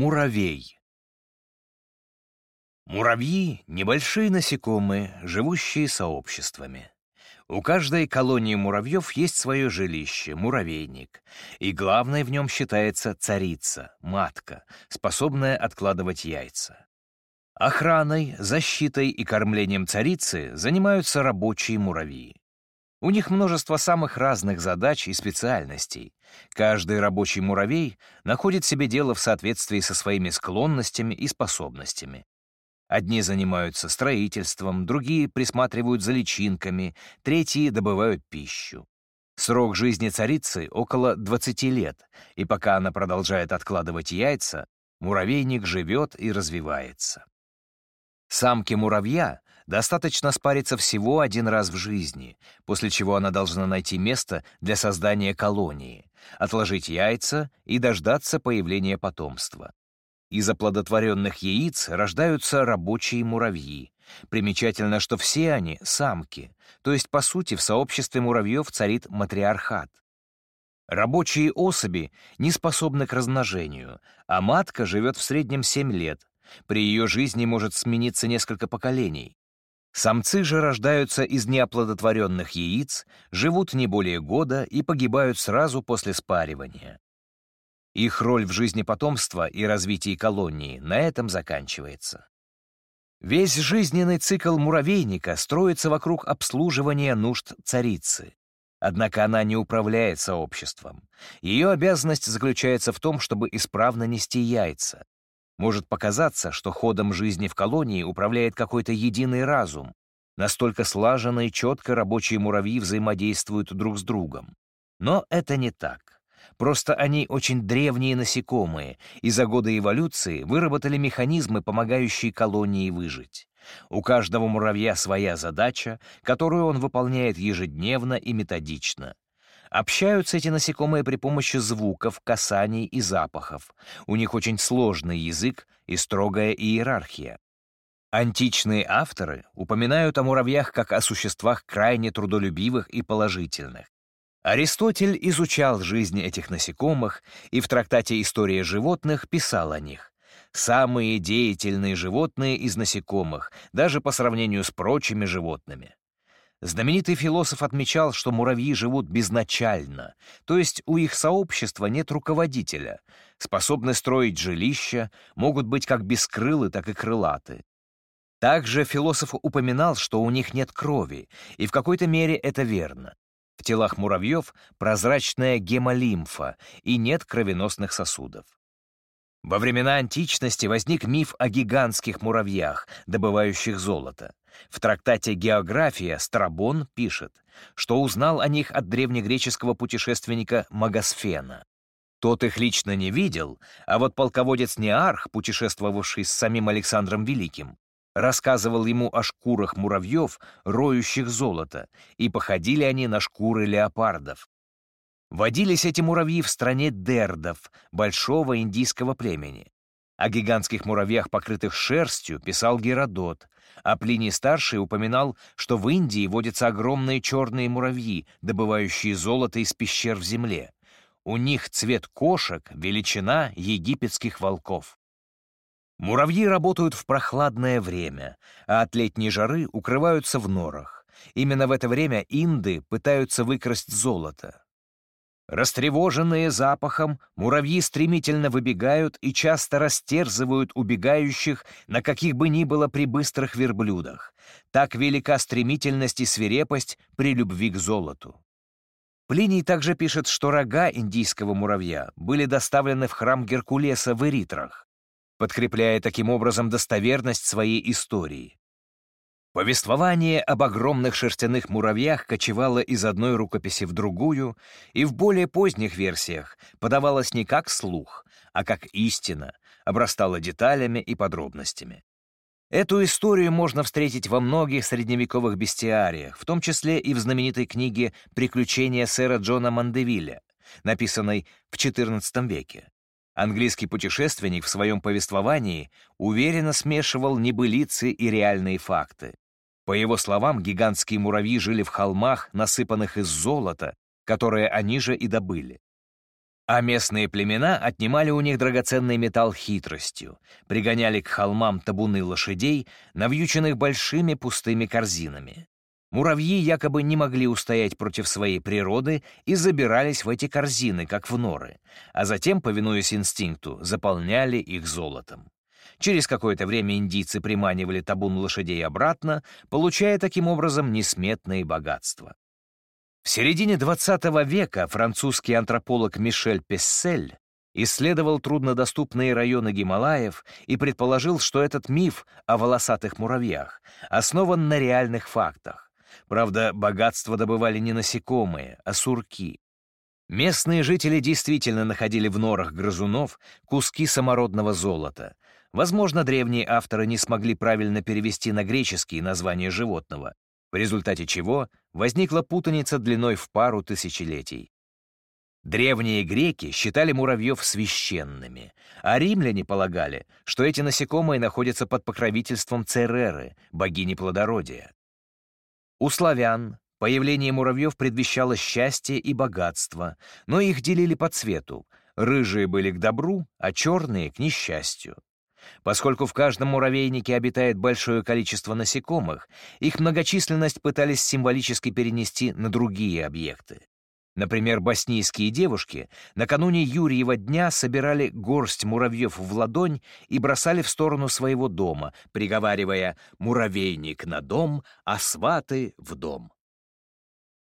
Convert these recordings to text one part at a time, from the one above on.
Муравей. Муравьи — небольшие насекомые, живущие сообществами. У каждой колонии муравьев есть свое жилище, муравейник, и главной в нем считается царица, матка, способная откладывать яйца. Охраной, защитой и кормлением царицы занимаются рабочие муравьи. У них множество самых разных задач и специальностей. Каждый рабочий муравей находит себе дело в соответствии со своими склонностями и способностями. Одни занимаются строительством, другие присматривают за личинками, третьи добывают пищу. Срок жизни царицы около 20 лет, и пока она продолжает откладывать яйца, муравейник живет и развивается. Самке муравья достаточно спариться всего один раз в жизни, после чего она должна найти место для создания колонии, отложить яйца и дождаться появления потомства. Из оплодотворенных яиц рождаются рабочие муравьи. Примечательно, что все они — самки, то есть, по сути, в сообществе муравьев царит матриархат. Рабочие особи не способны к размножению, а матка живет в среднем 7 лет. При ее жизни может смениться несколько поколений. Самцы же рождаются из неоплодотворенных яиц, живут не более года и погибают сразу после спаривания. Их роль в жизни потомства и развитии колонии на этом заканчивается. Весь жизненный цикл муравейника строится вокруг обслуживания нужд царицы. Однако она не управляет сообществом. Ее обязанность заключается в том, чтобы исправно нести яйца, может показаться, что ходом жизни в колонии управляет какой-то единый разум. Настолько слаженно и четко рабочие муравьи взаимодействуют друг с другом. Но это не так. Просто они очень древние насекомые, и за годы эволюции выработали механизмы, помогающие колонии выжить. У каждого муравья своя задача, которую он выполняет ежедневно и методично. Общаются эти насекомые при помощи звуков, касаний и запахов. У них очень сложный язык и строгая иерархия. Античные авторы упоминают о муравьях как о существах крайне трудолюбивых и положительных. Аристотель изучал жизнь этих насекомых и в трактате «История животных» писал о них. Самые деятельные животные из насекомых, даже по сравнению с прочими животными. Знаменитый философ отмечал, что муравьи живут безначально, то есть у их сообщества нет руководителя, способны строить жилища, могут быть как бескрылы, так и крылаты. Также философ упоминал, что у них нет крови, и в какой-то мере это верно. В телах муравьев прозрачная гемолимфа и нет кровеносных сосудов. Во времена античности возник миф о гигантских муравьях, добывающих золото. В трактате «География» Страбон пишет, что узнал о них от древнегреческого путешественника Магосфена. Тот их лично не видел, а вот полководец Неарх, путешествовавший с самим Александром Великим, рассказывал ему о шкурах муравьев, роющих золото, и походили они на шкуры леопардов. Водились эти муравьи в стране дердов, большого индийского племени. О гигантских муравьях, покрытых шерстью, писал Геродот, а Плиний-старший упоминал, что в Индии водятся огромные черные муравьи, добывающие золото из пещер в земле. У них цвет кошек — величина египетских волков. Муравьи работают в прохладное время, а от летней жары укрываются в норах. Именно в это время инды пытаются выкрасть золото. Растревоженные запахом, муравьи стремительно выбегают и часто растерзывают убегающих на каких бы ни было при быстрых верблюдах. Так велика стремительность и свирепость при любви к золоту. Плиний также пишет, что рога индийского муравья были доставлены в храм Геркулеса в Эритрах, подкрепляя таким образом достоверность своей истории. Повествование об огромных шерстяных муравьях кочевало из одной рукописи в другую и в более поздних версиях подавалось не как слух, а как истина, обрастало деталями и подробностями. Эту историю можно встретить во многих средневековых бестиариях, в том числе и в знаменитой книге «Приключения сэра Джона Мандевиля», написанной в XIV веке. Английский путешественник в своем повествовании уверенно смешивал небылицы и реальные факты. По его словам, гигантские муравьи жили в холмах, насыпанных из золота, которое они же и добыли. А местные племена отнимали у них драгоценный металл хитростью, пригоняли к холмам табуны лошадей, навьюченных большими пустыми корзинами. Муравьи якобы не могли устоять против своей природы и забирались в эти корзины, как в норы, а затем, повинуясь инстинкту, заполняли их золотом. Через какое-то время индийцы приманивали табун лошадей обратно, получая таким образом несметные богатства. В середине XX века французский антрополог Мишель Пессель исследовал труднодоступные районы Гималаев и предположил, что этот миф о волосатых муравьях основан на реальных фактах. Правда, богатство добывали не насекомые, а сурки. Местные жители действительно находили в норах грызунов куски самородного золота. Возможно, древние авторы не смогли правильно перевести на греческие названия животного, в результате чего возникла путаница длиной в пару тысячелетий. Древние греки считали муравьев священными, а римляне полагали, что эти насекомые находятся под покровительством Цереры, богини плодородия. У славян появление муравьев предвещало счастье и богатство, но их делили по цвету. Рыжие были к добру, а черные — к несчастью. Поскольку в каждом муравейнике обитает большое количество насекомых, их многочисленность пытались символически перенести на другие объекты. Например, боснийские девушки накануне Юрьева дня собирали горсть муравьев в ладонь и бросали в сторону своего дома, приговаривая «муравейник на дом, а сваты в дом».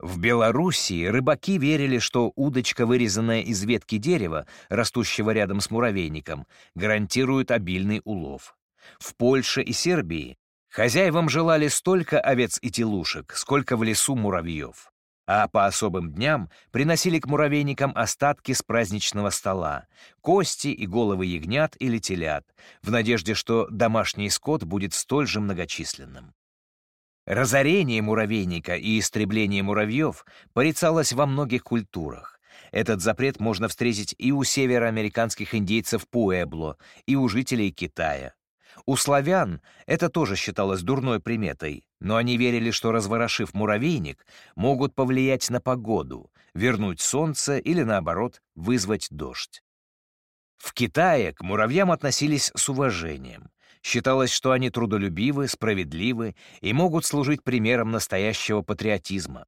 В Белоруссии рыбаки верили, что удочка, вырезанная из ветки дерева, растущего рядом с муравейником, гарантирует обильный улов. В Польше и Сербии хозяевам желали столько овец и телушек, сколько в лесу муравьев. А по особым дням приносили к муравейникам остатки с праздничного стола, кости и головы ягнят или телят, в надежде, что домашний скот будет столь же многочисленным. Разорение муравейника и истребление муравьев порицалось во многих культурах. Этот запрет можно встретить и у североамериканских индейцев Пуэбло, и у жителей Китая. У славян это тоже считалось дурной приметой, но они верили, что, разворошив муравейник, могут повлиять на погоду, вернуть солнце или, наоборот, вызвать дождь. В Китае к муравьям относились с уважением. Считалось, что они трудолюбивы, справедливы и могут служить примером настоящего патриотизма.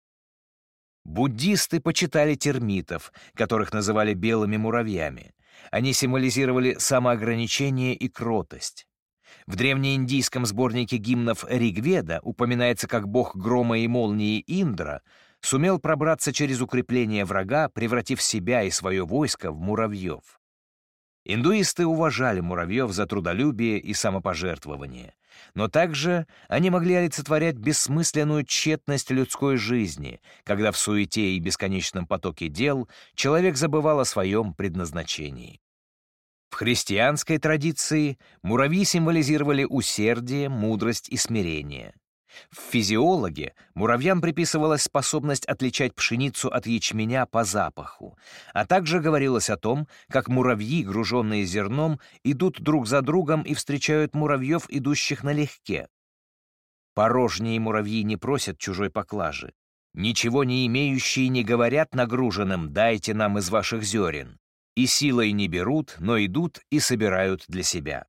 Буддисты почитали термитов, которых называли белыми муравьями. Они символизировали самоограничение и кротость. В древнеиндийском сборнике гимнов Ригведа упоминается, как бог грома и молнии Индра сумел пробраться через укрепление врага, превратив себя и свое войско в муравьев. Индуисты уважали муравьев за трудолюбие и самопожертвование, но также они могли олицетворять бессмысленную тщетность людской жизни, когда в суете и бесконечном потоке дел человек забывал о своем предназначении. В христианской традиции муравьи символизировали усердие, мудрость и смирение. В физиологе муравьям приписывалась способность отличать пшеницу от ячменя по запаху, а также говорилось о том, как муравьи, груженные зерном, идут друг за другом и встречают муравьев, идущих налегке. Порожние муравьи не просят чужой поклажи. Ничего не имеющие не говорят нагруженным «дайте нам из ваших зерен». И силой не берут, но идут и собирают для себя.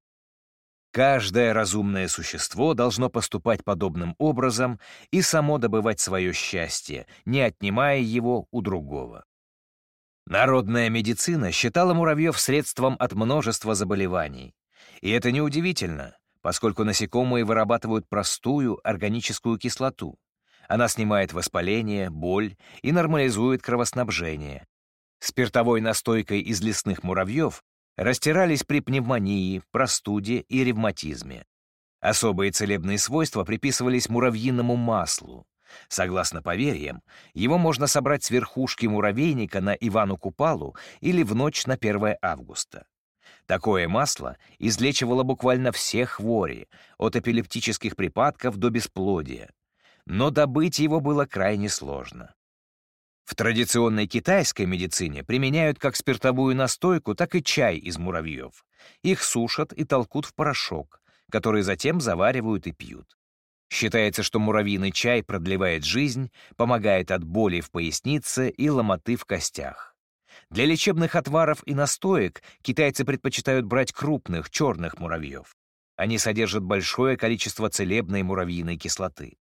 Каждое разумное существо должно поступать подобным образом и само добывать свое счастье, не отнимая его у другого. Народная медицина считала муравьев средством от множества заболеваний. И это неудивительно, поскольку насекомые вырабатывают простую органическую кислоту. Она снимает воспаление, боль и нормализует кровоснабжение. Спиртовой настойкой из лесных муравьев растирались при пневмонии, простуде и ревматизме. Особые целебные свойства приписывались муравьиному маслу. Согласно поверьям, его можно собрать с верхушки муравейника на Ивану Купалу или в ночь на 1 августа. Такое масло излечивало буквально все хвори, от эпилептических припадков до бесплодия. Но добыть его было крайне сложно. В традиционной китайской медицине применяют как спиртовую настойку, так и чай из муравьев. Их сушат и толкут в порошок, который затем заваривают и пьют. Считается, что муравьиный чай продлевает жизнь, помогает от боли в пояснице и ломоты в костях. Для лечебных отваров и настоек китайцы предпочитают брать крупных черных муравьев. Они содержат большое количество целебной муравьиной кислоты.